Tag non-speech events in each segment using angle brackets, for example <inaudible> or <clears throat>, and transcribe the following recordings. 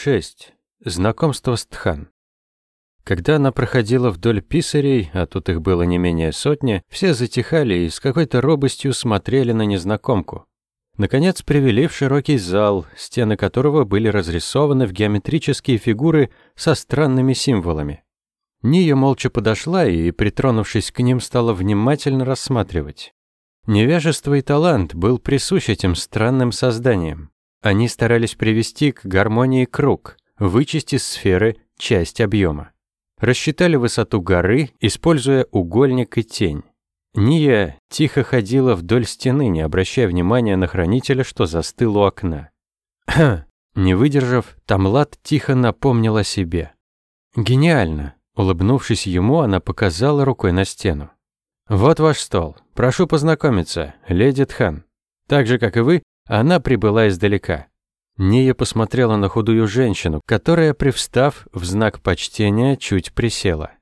6. Знакомство с Тхан. Когда она проходила вдоль писарей, а тут их было не менее сотни, все затихали и с какой-то робостью смотрели на незнакомку. Наконец привели в широкий зал, стены которого были разрисованы в геометрические фигуры со странными символами. Ния молча подошла и, притронувшись к ним, стала внимательно рассматривать. Невежество и талант был присущ этим странным созданиям. Они старались привести к гармонии круг, вычесть из сферы часть объема. Рассчитали высоту горы, используя угольник и тень. Ния тихо ходила вдоль стены, не обращая внимания на хранителя, что застыл у окна. <clears throat> Не выдержав, Тамлад тихо напомнил о себе. «Гениально!» Улыбнувшись ему, она показала рукой на стену. «Вот ваш стол. Прошу познакомиться, леди Тхан. Так же, как и вы, она прибыла издалека. Ния посмотрела на худую женщину, которая, привстав в знак почтения, чуть присела.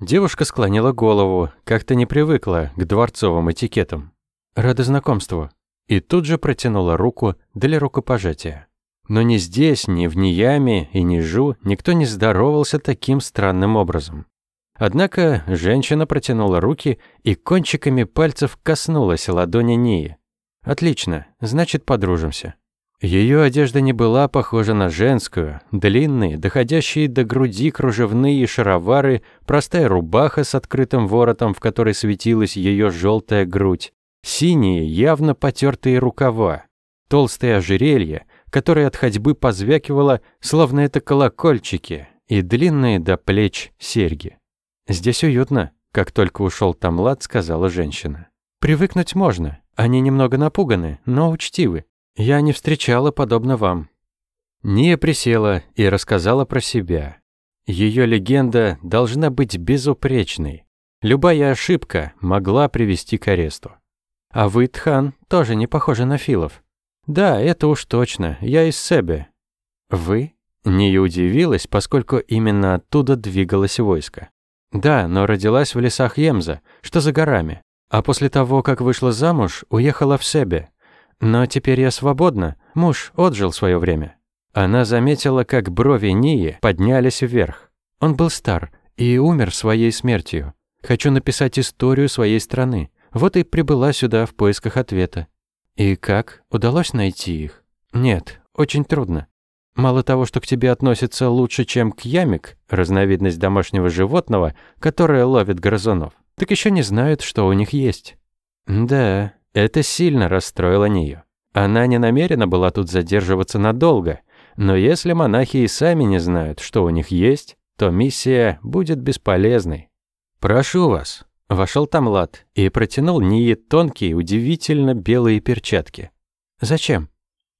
Девушка склонила голову, как-то не привыкла к дворцовым этикетам. «Рада знакомству». И тут же протянула руку для рукопожатия. Но ни здесь, ни в Нияме и ни Жу никто не здоровался таким странным образом. Однако женщина протянула руки и кончиками пальцев коснулась ладони Нии. Отлично, значит, подружимся. Ее одежда не была похожа на женскую. Длинные, доходящие до груди кружевные шаровары, простая рубаха с открытым воротом, в которой светилась ее желтая грудь, синие, явно потертые рукава, толстое ожерелье, которое от ходьбы позвякивало, словно это колокольчики, и длинные до плеч серьги. «Здесь уютно», — как только ушел Тамлад, сказала женщина. «Привыкнуть можно, они немного напуганы, но учтивы. Я не встречала подобно вам». Ния присела и рассказала про себя. Ее легенда должна быть безупречной. Любая ошибка могла привести к аресту. А вы, Тхан, тоже не похожи на Филов. Да, это уж точно, я из Себе. Вы? Ния удивилась, поскольку именно оттуда двигалось войско. Да, но родилась в лесах Емза, что за горами. А после того, как вышла замуж, уехала в Себе. Но теперь я свободна, муж отжил свое время. Она заметила, как брови Нии поднялись вверх. Он был стар и умер своей смертью. Хочу написать историю своей страны. Вот и прибыла сюда в поисках ответа. И как? Удалось найти их? Нет, очень трудно. Мало того, что к тебе относятся лучше, чем к ямик, разновидность домашнего животного, которое ловит грызунов так еще не знают, что у них есть. Да, это сильно расстроило нее. Она не намерена была тут задерживаться надолго, но если монахи и сами не знают, что у них есть, то миссия будет бесполезной. «Прошу вас», – вошел Тамлад и протянул Нии тонкие, удивительно белые перчатки. «Зачем?»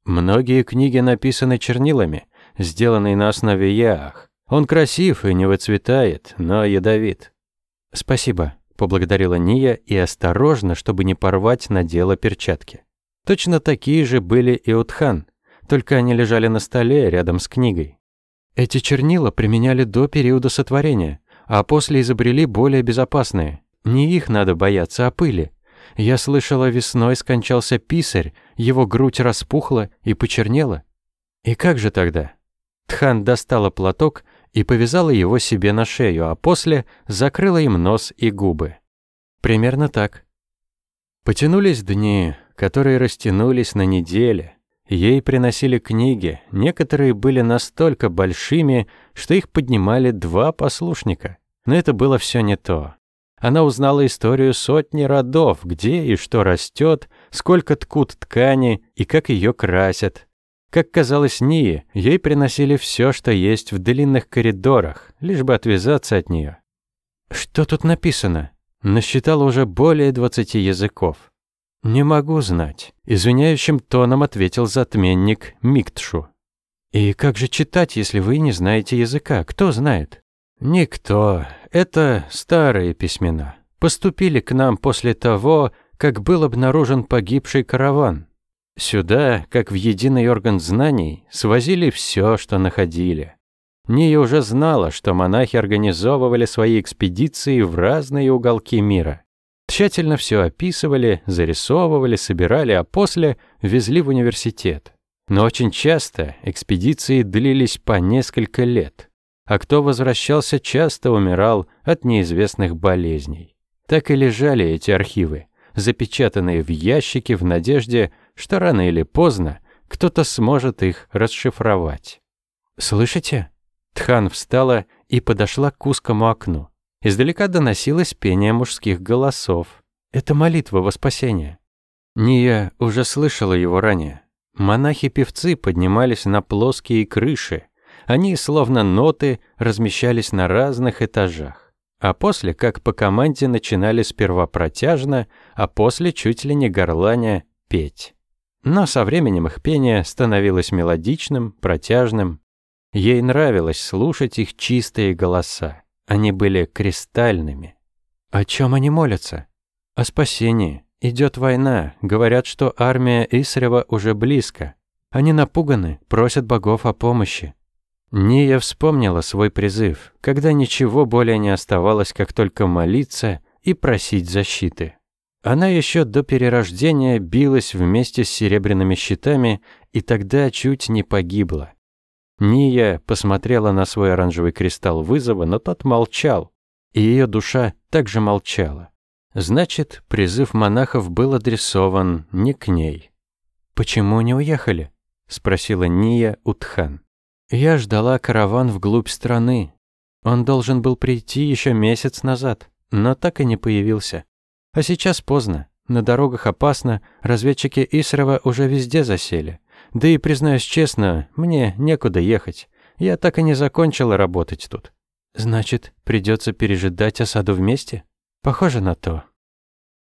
«Многие книги написаны чернилами, сделанные на основе яах. Он красив и не выцветает, но ядовит». «Спасибо», поблагодарила Ния и осторожно, чтобы не порвать, надела перчатки. Точно такие же были и у Тхан, только они лежали на столе рядом с книгой. Эти чернила применяли до периода сотворения, а после изобрели более безопасные. Не их надо бояться, а пыли. Я слышала, весной скончался писарь, его грудь распухла и почернела. И как же тогда? Тхан достала платок и повязала его себе на шею, а после закрыла им нос и губы. Примерно так. Потянулись дни, которые растянулись на недели. Ей приносили книги, некоторые были настолько большими, что их поднимали два послушника. Но это было все не то. Она узнала историю сотни родов, где и что растет, сколько ткут ткани и как ее красят, как казалось Нии, ей приносили все, что есть в длинных коридорах, лишь бы отвязаться от нее. «Что тут написано?» Насчитал уже более двадцати языков. «Не могу знать», — извиняющим тоном ответил затменник Миктшу. «И как же читать, если вы не знаете языка? Кто знает?» «Никто. Это старые письмена. Поступили к нам после того, как был обнаружен погибший караван. Сюда, как в единый орган знаний, свозили все, что находили. Ния уже знала, что монахи организовывали свои экспедиции в разные уголки мира. Тщательно все описывали, зарисовывали, собирали, а после везли в университет. Но очень часто экспедиции длились по несколько лет, а кто возвращался, часто умирал от неизвестных болезней. Так и лежали эти архивы, запечатанные в ящике в надежде, что рано или поздно кто-то сможет их расшифровать. «Слышите?» Тхан встала и подошла к узкому окну. Издалека доносилось пение мужских голосов. Это молитва во спасение. Ния уже слышала его ранее. Монахи-певцы поднимались на плоские крыши. Они, словно ноты, размещались на разных этажах. А после, как по команде, начинали сперва протяжно, а после чуть ли не горланя петь. Но со временем их пение становилось мелодичным, протяжным. Ей нравилось слушать их чистые голоса. Они были кристальными. О чем они молятся? О спасении. Идет война. Говорят, что армия Исрева уже близко. Они напуганы, просят богов о помощи. Ния вспомнила свой призыв, когда ничего более не оставалось, как только молиться и просить защиты. Она еще до перерождения билась вместе с серебряными щитами и тогда чуть не погибла. Ния посмотрела на свой оранжевый кристалл вызова, но тот молчал, и ее душа также молчала. Значит, призыв монахов был адресован не к ней. «Почему не уехали?» — спросила Ния Утхан. Я ждала караван вглубь страны. Он должен был прийти еще месяц назад, но так и не появился. А сейчас поздно. На дорогах опасно, разведчики Исрова уже везде засели. Да и, признаюсь честно, мне некуда ехать. Я так и не закончила работать тут. Значит, придется пережидать осаду вместе? Похоже на то.